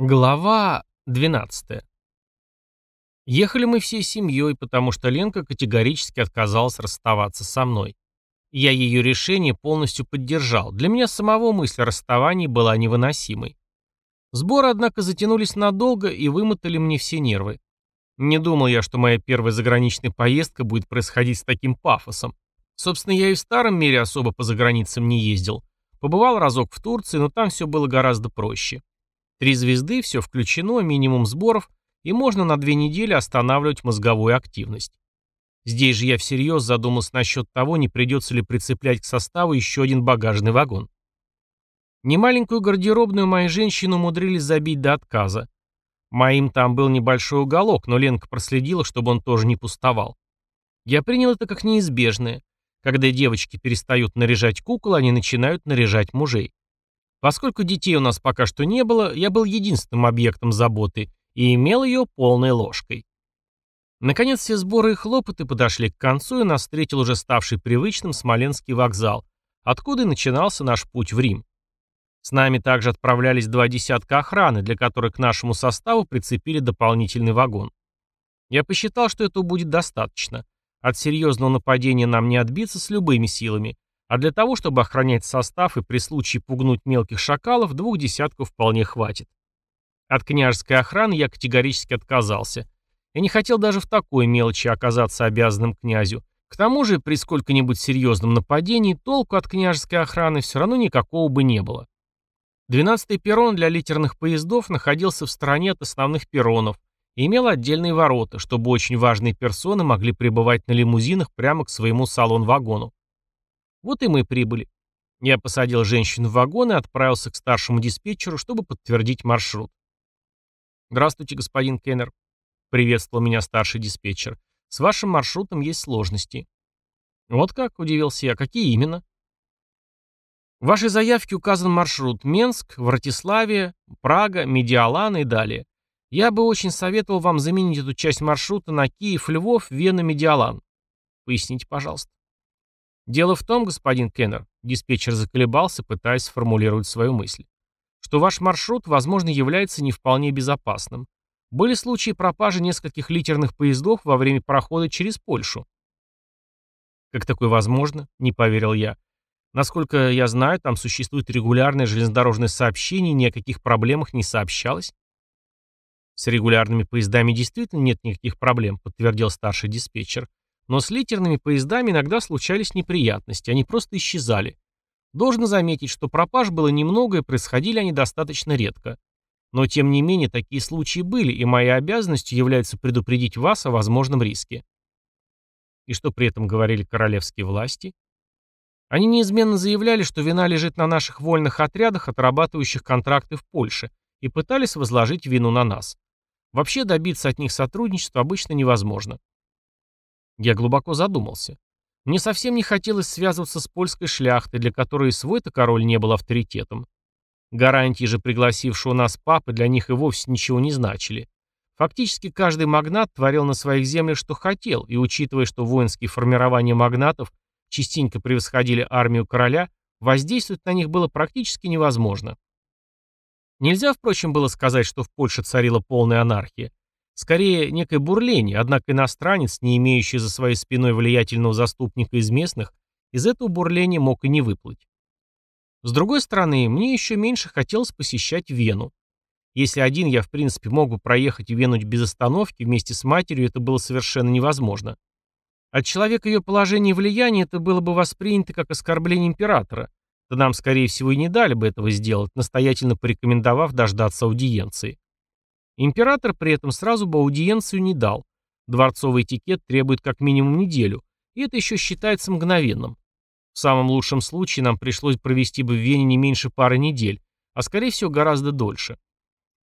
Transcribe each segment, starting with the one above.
Глава 12. Ехали мы всей семьей, потому что Ленка категорически отказалась расставаться со мной. Я ее решение полностью поддержал. Для меня самого мысль о расставании была невыносимой. Сборы, однако, затянулись надолго и вымотали мне все нервы. Не думал я, что моя первая заграничная поездка будет происходить с таким пафосом. Собственно, я и в старом мире особо по заграницам не ездил. Побывал разок в Турции, но там все было гораздо проще. Три звезды, все включено, минимум сборов, и можно на две недели останавливать мозговую активность. Здесь же я всерьез задумался насчет того, не придется ли прицеплять к составу еще один багажный вагон. Немаленькую гардеробную мои женщины умудрились забить до отказа. Моим там был небольшой уголок, но Ленка проследила, чтобы он тоже не пустовал. Я принял это как неизбежное. Когда девочки перестают наряжать кукол, они начинают наряжать мужей. Поскольку детей у нас пока что не было, я был единственным объектом заботы и имел ее полной ложкой. Наконец все сборы и хлопоты подошли к концу, и нас встретил уже ставший привычным Смоленский вокзал, откуда и начинался наш путь в Рим. С нами также отправлялись два десятка охраны, для которых к нашему составу прицепили дополнительный вагон. Я посчитал, что этого будет достаточно. От серьезного нападения нам не отбиться с любыми силами, а для того, чтобы охранять состав и при случае пугнуть мелких шакалов, двух десятков вполне хватит. От княжеской охраны я категорически отказался. Я не хотел даже в такой мелочи оказаться обязанным князю. К тому же, при сколько-нибудь серьезном нападении, толку от княжеской охраны все равно никакого бы не было. Двенадцатый перрон для литерных поездов находился в стороне от основных перронов и имел отдельные ворота, чтобы очень важные персоны могли прибывать на лимузинах прямо к своему салон-вагону. Вот и мы прибыли. Я посадил женщину в вагон и отправился к старшему диспетчеру, чтобы подтвердить маршрут. «Здравствуйте, господин Кеннер», — приветствовал меня старший диспетчер. «С вашим маршрутом есть сложности». «Вот как?» — удивился я. «Какие именно?» В вашей заявке указан маршрут Менск, Вратиславия, Прага, Медиалан и далее. Я бы очень советовал вам заменить эту часть маршрута на Киев, Львов, Вена, Медиалан. Поясните, пожалуйста. Дело в том, господин Кеннер, диспетчер заколебался, пытаясь сформулировать свою мысль, что ваш маршрут, возможно, является не вполне безопасным. Были случаи пропажи нескольких литерных поездов во время прохода через Польшу. Как такое возможно? Не поверил я. Насколько я знаю, там существует регулярное железнодорожное сообщение, ни о каких проблемах не сообщалось. С регулярными поездами действительно нет никаких проблем, подтвердил старший диспетчер. Но с литерными поездами иногда случались неприятности, они просто исчезали. Должно заметить, что пропаж было немного и происходили они достаточно редко. Но тем не менее такие случаи были, и моей обязанностью является предупредить вас о возможном риске. И что при этом говорили королевские власти? Они неизменно заявляли, что вина лежит на наших вольных отрядах, отрабатывающих контракты в Польше, и пытались возложить вину на нас. Вообще добиться от них сотрудничества обычно невозможно. Я глубоко задумался. Мне совсем не хотелось связываться с польской шляхтой, для которой свой-то король не был авторитетом. Гарантии же пригласившего нас папы для них и вовсе ничего не значили. Фактически каждый магнат творил на своих землях, что хотел, и учитывая, что воинские формирования магнатов частенько превосходили армию короля, воздействовать на них было практически невозможно. Нельзя, впрочем, было сказать, что в Польше царила полная анархия. Скорее, некое бурление, однако иностранец, не имеющий за своей спиной влиятельного заступника из местных, из этого бурления мог и не выплыть. С другой стороны, мне еще меньше хотелось посещать Вену. Если один я, в принципе, мог бы проехать Вену без остановки вместе с матерью, это было совершенно невозможно. От человека ее положения и влияния это было бы воспринято как оскорбление императора, то нам, скорее всего, и не дали бы этого сделать, настоятельно порекомендовав дождаться аудиенции. Император при этом сразу бы аудиенцию не дал. Дворцовый этикет требует как минимум неделю, и это еще считается мгновенным. В самом лучшем случае нам пришлось провести бы в Вене не меньше пары недель, а скорее всего гораздо дольше.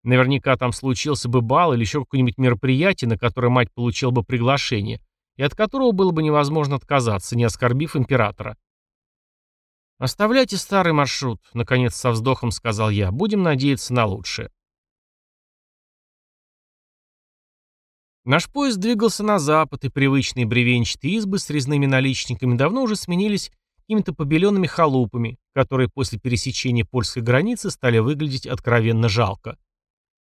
Наверняка там случился бы бал или еще какое-нибудь мероприятие, на которое мать получила бы приглашение, и от которого было бы невозможно отказаться, не оскорбив императора. «Оставляйте старый маршрут», — наконец со вздохом сказал я, — «будем надеяться на лучшее». Наш поезд двигался на запад, и привычные бревенчатые избы с резными наличниками давно уже сменились какими-то побеленными халупами, которые после пересечения польской границы стали выглядеть откровенно жалко.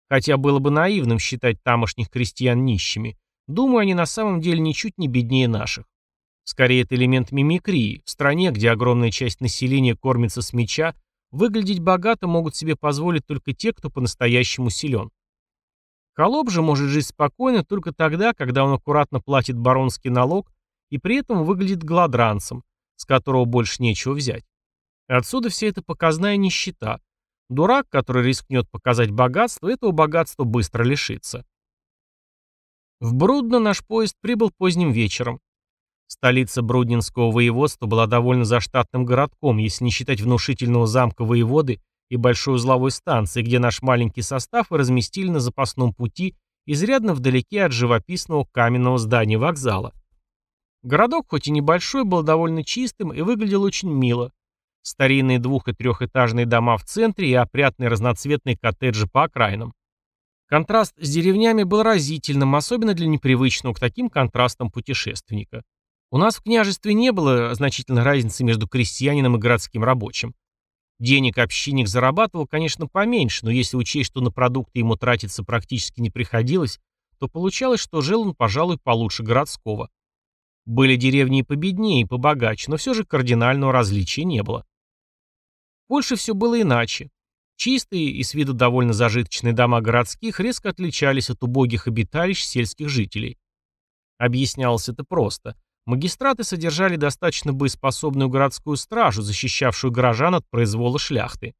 Хотя было бы наивным считать тамошних крестьян нищими. Думаю, они на самом деле ничуть не беднее наших. Скорее, это элемент мимикрии. В стране, где огромная часть населения кормится с меча, выглядеть богато могут себе позволить только те, кто по-настоящему силен. Холоп же может жить спокойно только тогда, когда он аккуратно платит баронский налог и при этом выглядит гладранцем, с которого больше нечего взять. Отсюда вся эта показная нищета. Дурак, который рискнет показать богатство, этого богатства быстро лишится. В Брудно наш поезд прибыл поздним вечером. Столица Брудненского воеводства была довольно заштатным городком, если не считать внушительного замка воеводы и большой узловой станции, где наш маленький состав и разместили на запасном пути, изрядно вдалеке от живописного каменного здания вокзала. Городок, хоть и небольшой, был довольно чистым и выглядел очень мило. Старинные двух- и трехэтажные дома в центре и опрятные разноцветные коттеджи по окраинам. Контраст с деревнями был разительным, особенно для непривычного к таким контрастам путешественника. У нас в княжестве не было значительной разницы между крестьянином и городским рабочим. Денег общинник зарабатывал, конечно, поменьше, но если учесть, что на продукты ему тратиться практически не приходилось, то получалось, что жил он, пожалуй, получше городского. Были деревни и победнее, и побогаче, но все же кардинального различия не было. Больше все было иначе. Чистые и с виду довольно зажиточные дома городских резко отличались от убогих обиталищ сельских жителей. Объяснялось это просто. Магистраты содержали достаточно боеспособную городскую стражу, защищавшую горожан от произвола шляхты.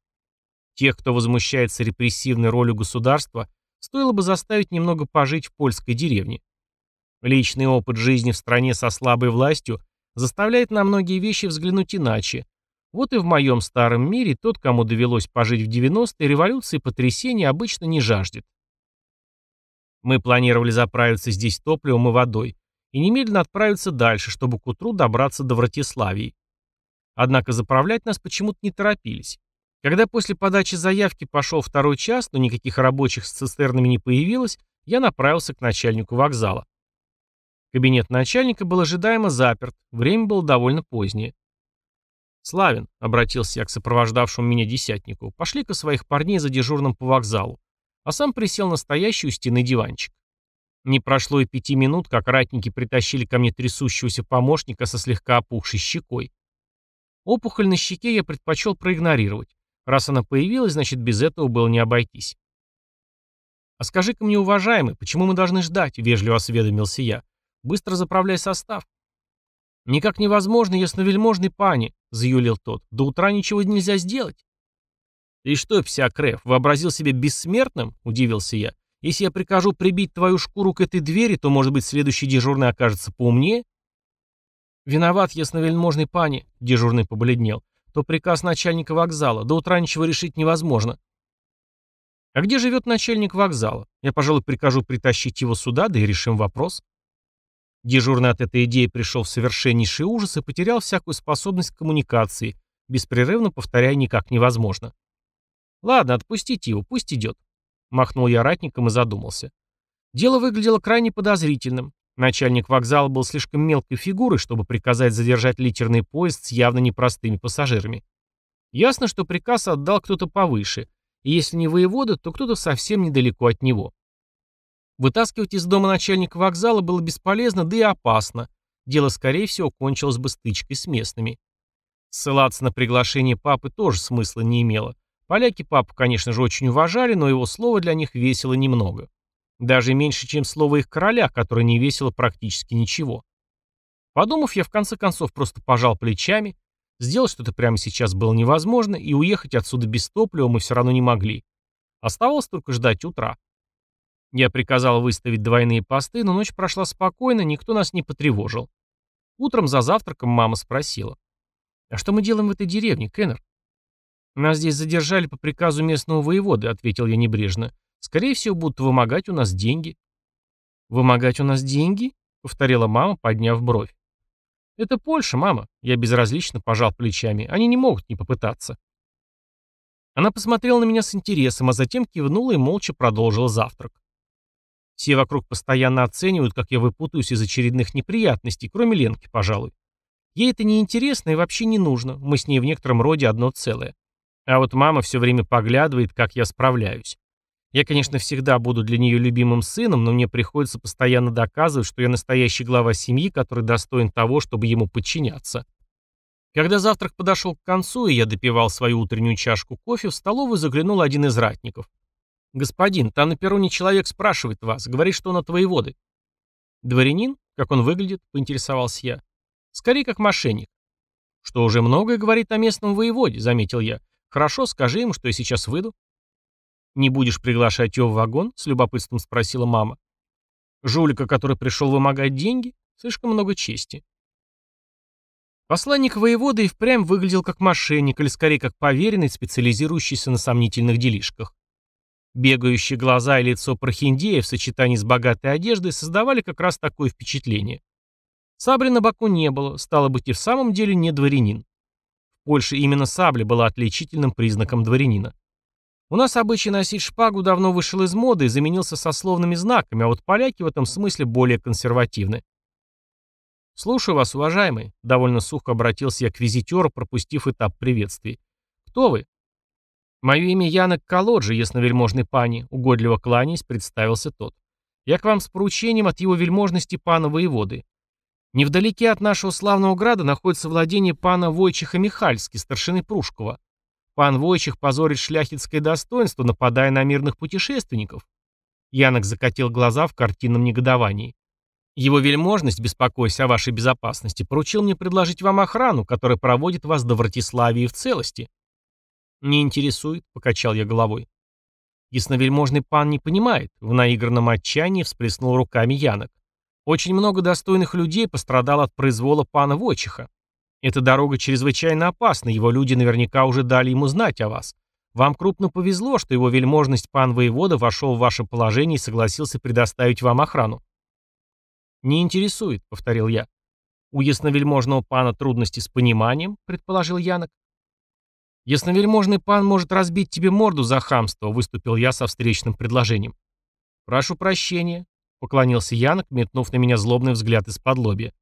Тех, кто возмущается репрессивной ролью государства, стоило бы заставить немного пожить в польской деревне. Личный опыт жизни в стране со слабой властью заставляет на многие вещи взглянуть иначе. Вот и в моем старом мире тот, кому довелось пожить в 90-е, революции и потрясения обычно не жаждет. Мы планировали заправиться здесь топливом и водой, и немедленно отправиться дальше, чтобы к утру добраться до Вратиславии. Однако заправлять нас почему-то не торопились. Когда после подачи заявки пошел второй час, но никаких рабочих с цистернами не появилось, я направился к начальнику вокзала. Кабинет начальника был ожидаемо заперт, время было довольно позднее. «Славин», — обратился я к сопровождавшему меня десятнику, — «пошли-ка своих парней за дежурным по вокзалу», а сам присел на стоящий у стены диванчик. Не прошло и пяти минут, как ратники притащили ко мне трясущегося помощника со слегка опухшей щекой. Опухоль на щеке я предпочел проигнорировать. Раз она появилась, значит, без этого было не обойтись. «А скажи-ка мне, уважаемый, почему мы должны ждать?» — вежливо осведомился я. «Быстро заправляй состав». «Никак невозможно, ясновельможный пани», — заюлил тот. «До утра ничего нельзя сделать». «Ты что, псякреф, вообразил себя бессмертным?» — удивился я. Если я прикажу прибить твою шкуру к этой двери, то, может быть, следующий дежурный окажется поумнее?» «Виноват, ясновельможный пани», — дежурный побледнел. «То приказ начальника вокзала. До утра ничего решить невозможно». «А где живет начальник вокзала? Я, пожалуй, прикажу притащить его сюда, да и решим вопрос». Дежурный от этой идеи пришел в совершеннейший ужас и потерял всякую способность к коммуникации, беспрерывно повторяя никак невозможно. «Ладно, отпустите его, пусть идет». Махнул я ратником и задумался. Дело выглядело крайне подозрительным. Начальник вокзала был слишком мелкой фигурой, чтобы приказать задержать литерный поезд с явно непростыми пассажирами. Ясно, что приказ отдал кто-то повыше, и если не воевода, то кто-то совсем недалеко от него. Вытаскивать из дома начальника вокзала было бесполезно, да и опасно. Дело, скорее всего, кончилось бы стычкой с местными. Ссылаться на приглашение папы тоже смысла не имело. Поляки папу, конечно же, очень уважали, но его слово для них весело немного. Даже меньше, чем слово их короля, которое не весило практически ничего. Подумав, я в конце концов просто пожал плечами, сделать что-то прямо сейчас было невозможно, и уехать отсюда без топлива мы все равно не могли. Оставалось только ждать утра. Я приказал выставить двойные посты, но ночь прошла спокойно, никто нас не потревожил. Утром за завтраком мама спросила. «А что мы делаем в этой деревне, Кеннер?» «Нас здесь задержали по приказу местного воеводы», — ответил я небрежно. «Скорее всего, будут вымогать у нас деньги». «Вымогать у нас деньги?» — повторила мама, подняв бровь. «Это Польша, мама», — я безразлично пожал плечами. «Они не могут не попытаться». Она посмотрела на меня с интересом, а затем кивнула и молча продолжила завтрак. Все вокруг постоянно оценивают, как я выпутаюсь из очередных неприятностей, кроме Ленки, пожалуй. Ей это не интересно и вообще не нужно, мы с ней в некотором роде одно целое. А вот мама все время поглядывает, как я справляюсь. Я, конечно, всегда буду для нее любимым сыном, но мне приходится постоянно доказывать, что я настоящий глава семьи, который достоин того, чтобы ему подчиняться. Когда завтрак подошел к концу, и я допивал свою утреннюю чашку кофе, в столовую заглянул один из ратников. «Господин, там на перроне человек спрашивает вас, говорит, что он от воеводы». «Дворянин? Как он выглядит?» — поинтересовался я. «Скорее, как мошенник». «Что уже многое говорит о местном воеводе», — заметил я. «Хорошо, скажи ему, что я сейчас выйду». «Не будешь приглашать его в вагон?» — с любопытством спросила мама. «Жулика, который пришел вымогать деньги? Слишком много чести». Посланник воевода и впрямь выглядел как мошенник, или скорее как поверенный, специализирующийся на сомнительных делишках. Бегающие глаза и лицо прохиндея в сочетании с богатой одеждой создавали как раз такое впечатление. Сабли на боку не было, стало быть и в самом деле не дворянин. Польше именно сабля была отличительным признаком дворянина. У нас обычай носить шпагу давно вышел из моды и заменился сословными знаками, а вот поляки в этом смысле более консервативны. «Слушаю вас, уважаемый», — довольно сухо обратился я к визитеру, пропустив этап приветствий. «Кто вы?» «Мое имя Янок Колоджи, ясновельможный пани», — угодливо кланяясь, представился тот. «Я к вам с поручением от его вельможности пана воеводы. Невдалеке от нашего славного града находится владение пана Войчиха Михальски, старшины Прушкова. Пан Войчих позорит шляхетское достоинство, нападая на мирных путешественников». Янок закатил глаза в картинном негодовании. Его вельможность, беспокойся о вашей безопасности, поручил мне предложить вам охрану, которая проводит вас до Вратиславии в целости. «Не интересует», — покачал я головой. Ясновельможный пан не понимает, в наигранном отчаянии всплеснул руками Янок. Очень много достойных людей пострадало от произвола пана Войчиха. Эта дорога чрезвычайно опасна, его люди наверняка уже дали ему знать о вас. Вам крупно повезло, что его вельможность пан воевода вошел в ваше положение и согласился предоставить вам охрану. «Не интересует», — повторил я. «У ясновельможного пана трудности с пониманием», — предположил Янок. «Ясновельможный пан может разбить тебе морду за хамство», — выступил я со встречным предложением. «Прошу прощения», — поклонился Янок, метнув на меня злобный взгляд из-под лобья.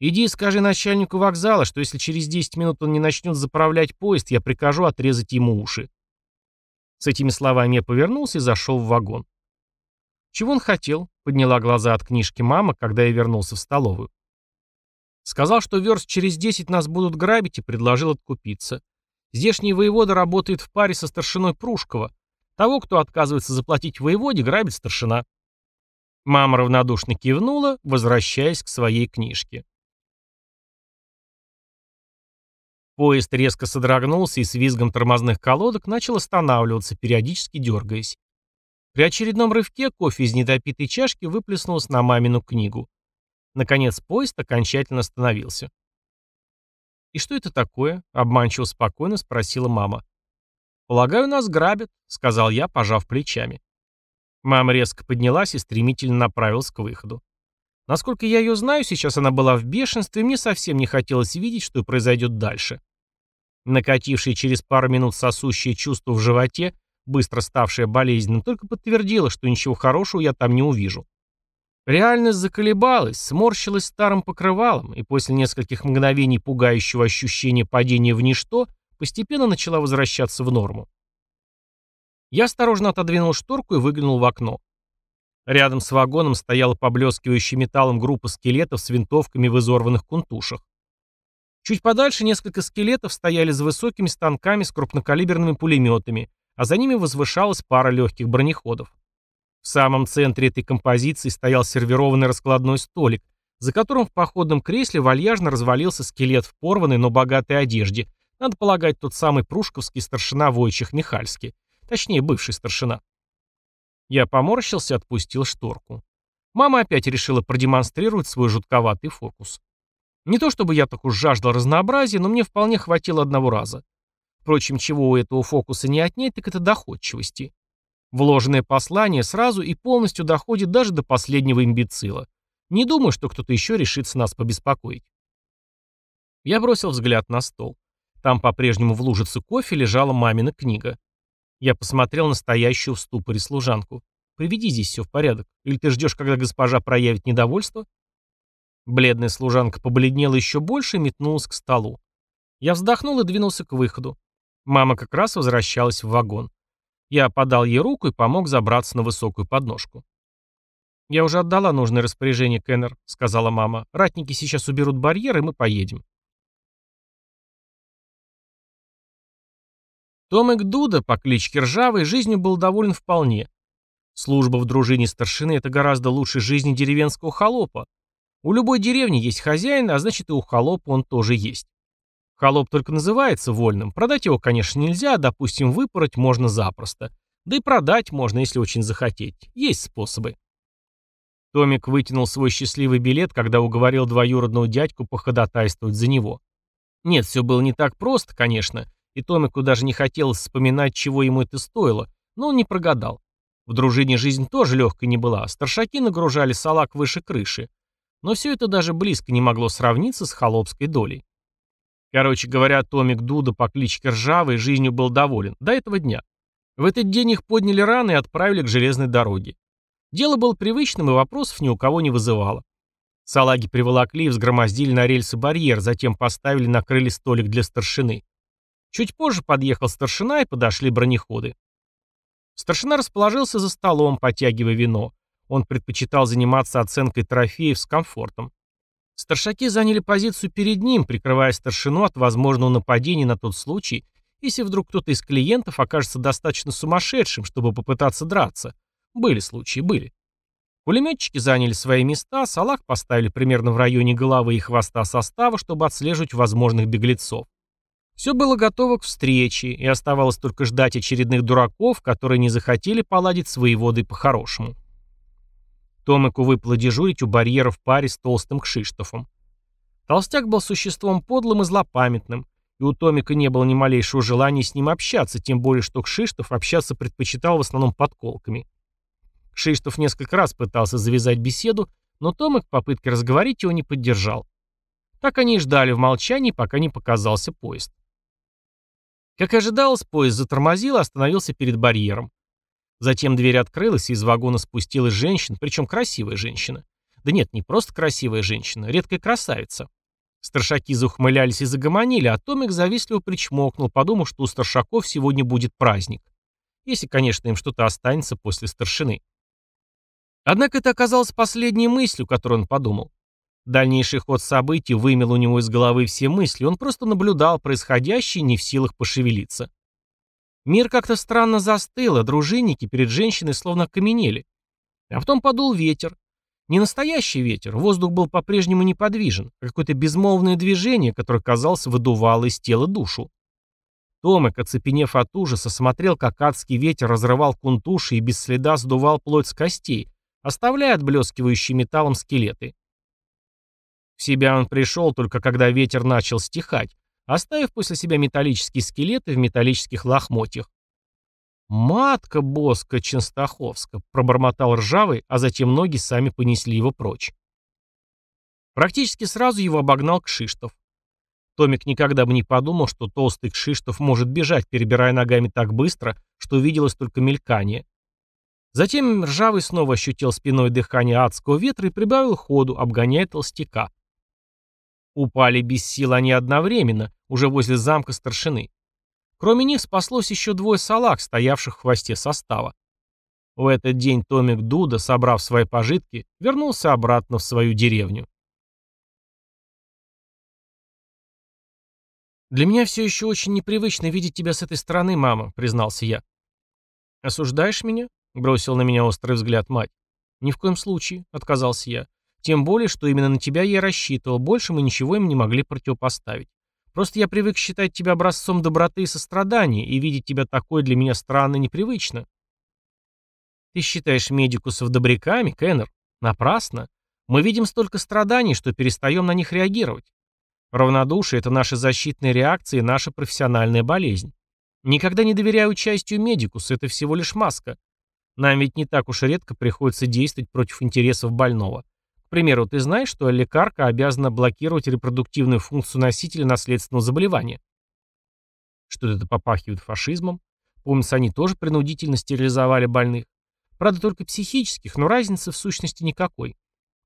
«Иди и скажи начальнику вокзала, что если через 10 минут он не начнет заправлять поезд, я прикажу отрезать ему уши». С этими словами я повернулся и зашел в вагон. «Чего он хотел?» — подняла глаза от книжки мама, когда я вернулся в столовую. Сказал, что верст через 10 нас будут грабить и предложил откупиться. Здешний воевода работает в паре со старшиной Прушкова. Того, кто отказывается заплатить воеводе, грабит старшина. Мама равнодушно кивнула, возвращаясь к своей книжке. Поезд резко содрогнулся и с визгом тормозных колодок начал останавливаться, периодически дергаясь. При очередном рывке кофе из недопитой чашки выплеснулся на мамину книгу. Наконец поезд окончательно остановился. «И что это такое?» — обманчиво спокойно спросила мама. «Полагаю, нас грабят», — сказал я, пожав плечами. Мама резко поднялась и стремительно направилась к выходу. Насколько я ее знаю, сейчас она была в бешенстве, и мне совсем не хотелось видеть, что произойдет дальше. Накатившее через пару минут сосущее чувство в животе, быстро ставшее болезненным, только подтвердило, что ничего хорошего я там не увижу. Реальность заколебалась, сморщилась старым покрывалом, и после нескольких мгновений пугающего ощущения падения в ничто постепенно начала возвращаться в норму. Я осторожно отодвинул шторку и выглянул в окно. Рядом с вагоном стояла поблескивающая металлом группа скелетов с винтовками в изорванных кунтушах. Чуть подальше несколько скелетов стояли за высокими станками с крупнокалиберными пулеметами, а за ними возвышалась пара легких бронеходов. В самом центре этой композиции стоял сервированный раскладной столик, за которым в походном кресле вальяжно развалился скелет в порванной, но богатой одежде, надо полагать, тот самый прушковский старшина Войчих Михальский, точнее, бывший старшина. Я поморщился отпустил шторку. Мама опять решила продемонстрировать свой жутковатый фокус. Не то чтобы я так уж жаждал разнообразия, но мне вполне хватило одного раза. Впрочем, чего у этого фокуса не отнять, так это доходчивости. Вложенное послание сразу и полностью доходит даже до последнего имбецила. Не думаю, что кто-то еще решится нас побеспокоить. Я бросил взгляд на стол. Там по-прежнему в лужице кофе лежала мамина книга. Я посмотрел на стоящую в ступоре служанку. «Приведи здесь все в порядок. Или ты ждешь, когда госпожа проявит недовольство?» Бледная служанка побледнела еще больше и метнулась к столу. Я вздохнул и двинулся к выходу. Мама как раз возвращалась в вагон. Я подал ей руку и помог забраться на высокую подножку. «Я уже отдала нужное распоряжение, Кеннер», — сказала мама. «Ратники сейчас уберут барьер, и мы поедем». Томик Дуда по кличке Ржавый жизнью был доволен вполне. Служба в дружине старшины – это гораздо лучше жизни деревенского холопа. У любой деревни есть хозяин, а значит и у холопа он тоже есть. Холоп только называется вольным. Продать его, конечно, нельзя, а, допустим, выпороть можно запросто. Да и продать можно, если очень захотеть. Есть способы. Томик вытянул свой счастливый билет, когда уговорил двоюродного дядьку походатайствовать за него. Нет, все было не так просто, конечно, и Томику даже не хотелось вспоминать, чего ему это стоило, но он не прогадал. В дружине жизнь тоже легкой не была, старшаки нагружали салак выше крыши. Но все это даже близко не могло сравниться с холопской долей. Короче говоря, Томик Дуда по кличке Ржавый жизнью был доволен, до этого дня. В этот день их подняли рано и отправили к железной дороге. Дело было привычным и вопросов ни у кого не вызывало. Салаги приволокли и взгромоздили на рельсы барьер, затем поставили накрыли столик для старшины. Чуть позже подъехал старшина и подошли бронеходы. Старшина расположился за столом, потягивая вино. Он предпочитал заниматься оценкой трофеев с комфортом. Старшаки заняли позицию перед ним, прикрывая старшину от возможного нападения на тот случай, если вдруг кто-то из клиентов окажется достаточно сумасшедшим, чтобы попытаться драться. Были случаи, были. Пулеметчики заняли свои места, салах поставили примерно в районе головы и хвоста состава, чтобы отслеживать возможных беглецов. Все было готово к встрече, и оставалось только ждать очередных дураков, которые не захотели поладить с воеводой по-хорошему. Томику выпало дежурить у барьера в паре с толстым Кшиштофом. Толстяк был существом подлым и злопамятным, и у Томика не было ни малейшего желания с ним общаться, тем более что Кшиштоф общаться предпочитал в основном подколками. Кшиштоф несколько раз пытался завязать беседу, но Томик попытки разговорить его не поддержал. Так они и ждали в молчании, пока не показался поезд. Как и ожидалось, поезд затормозил и остановился перед барьером. Затем дверь открылась, и из вагона спустилась женщина, причем красивая женщина. Да нет, не просто красивая женщина, редкая красавица. Старшаки заухмылялись и загомонили, а Томик завистливо причмокнул, подумав, что у старшаков сегодня будет праздник. Если, конечно, им что-то останется после старшины. Однако это оказалось последней мыслью, которую он подумал. Дальнейший ход событий вымел у него из головы все мысли, он просто наблюдал происходящее, не в силах пошевелиться. Мир как-то странно застыл, а дружинники перед женщиной словно окаменели. А потом подул ветер. Не настоящий ветер, воздух был по-прежнему неподвижен, а какое-то безмолвное движение, которое, казалось, выдувало из тела душу. Томик, оцепенев от ужаса, смотрел, как адский ветер разрывал кунтуши и без следа сдувал плоть с костей, оставляя отблескивающие металлом скелеты. В себя он пришел только когда ветер начал стихать, оставив после себя металлические скелеты в металлических лохмотьях. «Матка боска Ченстаховска!» — пробормотал ржавый, а затем ноги сами понесли его прочь. Практически сразу его обогнал Кшиштов. Томик никогда бы не подумал, что толстый Кшиштов может бежать, перебирая ногами так быстро, что увиделось только мелькание. Затем ржавый снова ощутил спиной дыхание адского ветра и прибавил ходу, обгоняя толстяка. Упали без сил они одновременно, уже возле замка старшины. Кроме них спаслось еще двое салак, стоявших в хвосте состава. В этот день Томик Дуда, собрав свои пожитки, вернулся обратно в свою деревню. «Для меня все еще очень непривычно видеть тебя с этой стороны, мама», — признался я. «Осуждаешь меня?» — бросил на меня острый взгляд мать. «Ни в коем случае», — отказался я. Тем более, что именно на тебя я рассчитывал, больше мы ничего им не могли противопоставить. Просто я привык считать тебя образцом доброты и сострадания, и видеть тебя такой для меня странно и непривычно. Ты считаешь медикусов добряками, Кеннер? Напрасно. Мы видим столько страданий, что перестаем на них реагировать. Равнодушие – это наша защитная реакция и наша профессиональная болезнь. Никогда не доверяю участию медикуса, это всего лишь маска. Нам ведь не так уж редко приходится действовать против интересов больного примеру, ты знаешь, что лекарка обязана блокировать репродуктивную функцию носителя наследственного заболевания? Что это попахивает фашизмом? Помнится, они тоже принудительно стерилизовали больных. Правда, только психических, но разницы в сущности никакой.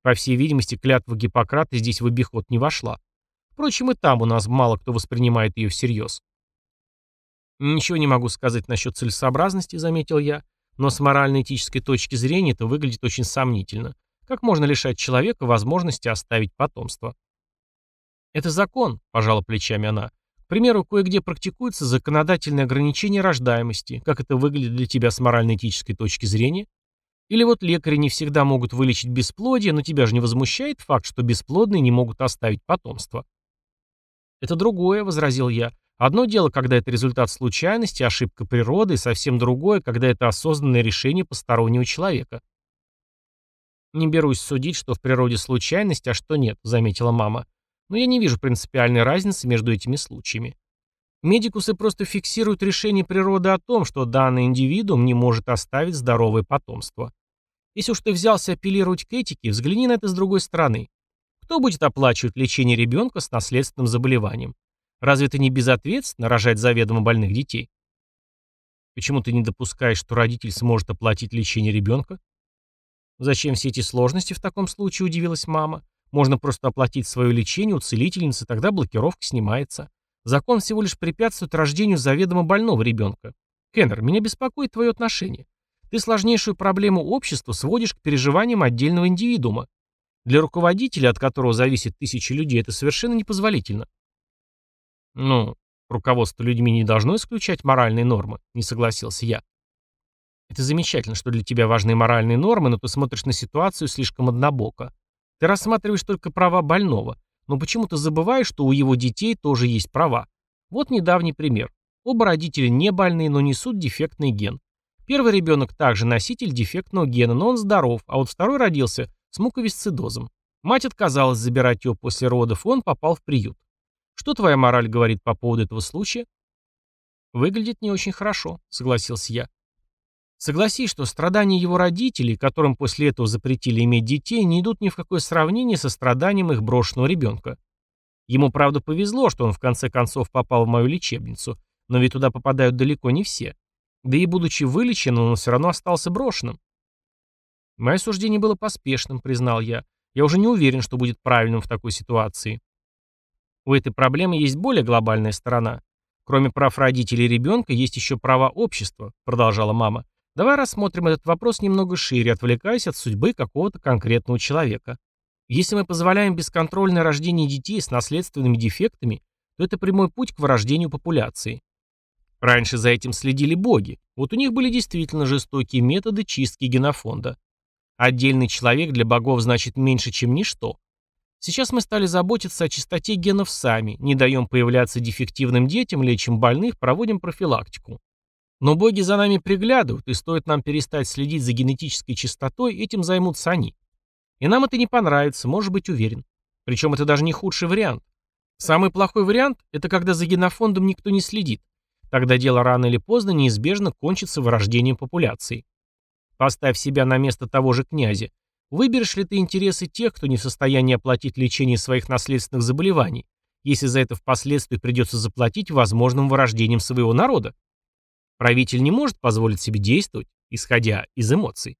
По всей видимости, клятва Гиппократа здесь в обиход не вошла. Впрочем, и там у нас мало кто воспринимает ее всерьез. Ничего не могу сказать насчет целесообразности, заметил я, но с морально-этической точки зрения это выглядит очень сомнительно. Как можно лишать человека возможности оставить потомство? Это закон, пожала плечами она. К примеру, кое-где практикуется законодательное ограничение рождаемости. Как это выглядит для тебя с морально-этической точки зрения? Или вот лекари не всегда могут вылечить бесплодие, но тебя же не возмущает факт, что бесплодные не могут оставить потомство? Это другое, возразил я. Одно дело, когда это результат случайности, ошибка природы, и совсем другое, когда это осознанное решение постороннего человека. «Не берусь судить, что в природе случайность, а что нет», — заметила мама. «Но я не вижу принципиальной разницы между этими случаями. Медикусы просто фиксируют решение природы о том, что данный индивидуум не может оставить здоровое потомство. Если уж ты взялся апеллировать к этике, взгляни на это с другой стороны. Кто будет оплачивать лечение ребенка с наследственным заболеванием? Разве это не безответственно рожать заведомо больных детей? Почему ты не допускаешь, что родитель сможет оплатить лечение ребенка? Зачем все эти сложности в таком случае, удивилась мама. Можно просто оплатить свое лечение у целительницы, тогда блокировка снимается. Закон всего лишь препятствует рождению заведомо больного ребенка. Кеннер, меня беспокоит твое отношение. Ты сложнейшую проблему общества сводишь к переживаниям отдельного индивидуума. Для руководителя, от которого зависит тысячи людей, это совершенно непозволительно. «Ну, руководство людьми не должно исключать моральные нормы», — не согласился я. «Это замечательно, что для тебя важны моральные нормы, но ты смотришь на ситуацию слишком однобоко. Ты рассматриваешь только права больного, но почему-то забываешь, что у его детей тоже есть права. Вот недавний пример. Оба родителя не больные, но несут дефектный ген. Первый ребенок также носитель дефектного гена, но он здоров, а вот второй родился с муковисцидозом. Мать отказалась забирать его после родов, и он попал в приют. Что твоя мораль говорит по поводу этого случая? Выглядит не очень хорошо, согласился я. Согласись, что страдания его родителей, которым после этого запретили иметь детей, не идут ни в какое сравнение со страданием их брошенного ребенка. Ему, правда, повезло, что он в конце концов попал в мою лечебницу, но ведь туда попадают далеко не все. Да и будучи вылеченным, он все равно остался брошенным. Мое суждение было поспешным, признал я. Я уже не уверен, что будет правильным в такой ситуации. У этой проблемы есть более глобальная сторона. Кроме прав родителей и ребенка, есть еще права общества, продолжала мама. Давай рассмотрим этот вопрос немного шире, отвлекаясь от судьбы какого-то конкретного человека. Если мы позволяем бесконтрольное рождение детей с наследственными дефектами, то это прямой путь к вырождению популяции. Раньше за этим следили боги. Вот у них были действительно жестокие методы чистки генофонда. Отдельный человек для богов значит меньше, чем ничто. Сейчас мы стали заботиться о чистоте генов сами, не даем появляться дефективным детям, лечим больных, проводим профилактику. Но боги за нами приглядывают, и стоит нам перестать следить за генетической чистотой, этим займутся они. И нам это не понравится, можешь быть уверен. Причем это даже не худший вариант. Самый плохой вариант – это когда за генофондом никто не следит. Тогда дело рано или поздно неизбежно кончится вырождением популяции. Поставь себя на место того же князя, Выберешь ли ты интересы тех, кто не в состоянии оплатить лечение своих наследственных заболеваний, если за это впоследствии придется заплатить возможным вырождением своего народа? Правитель не может позволить себе действовать, исходя из эмоций.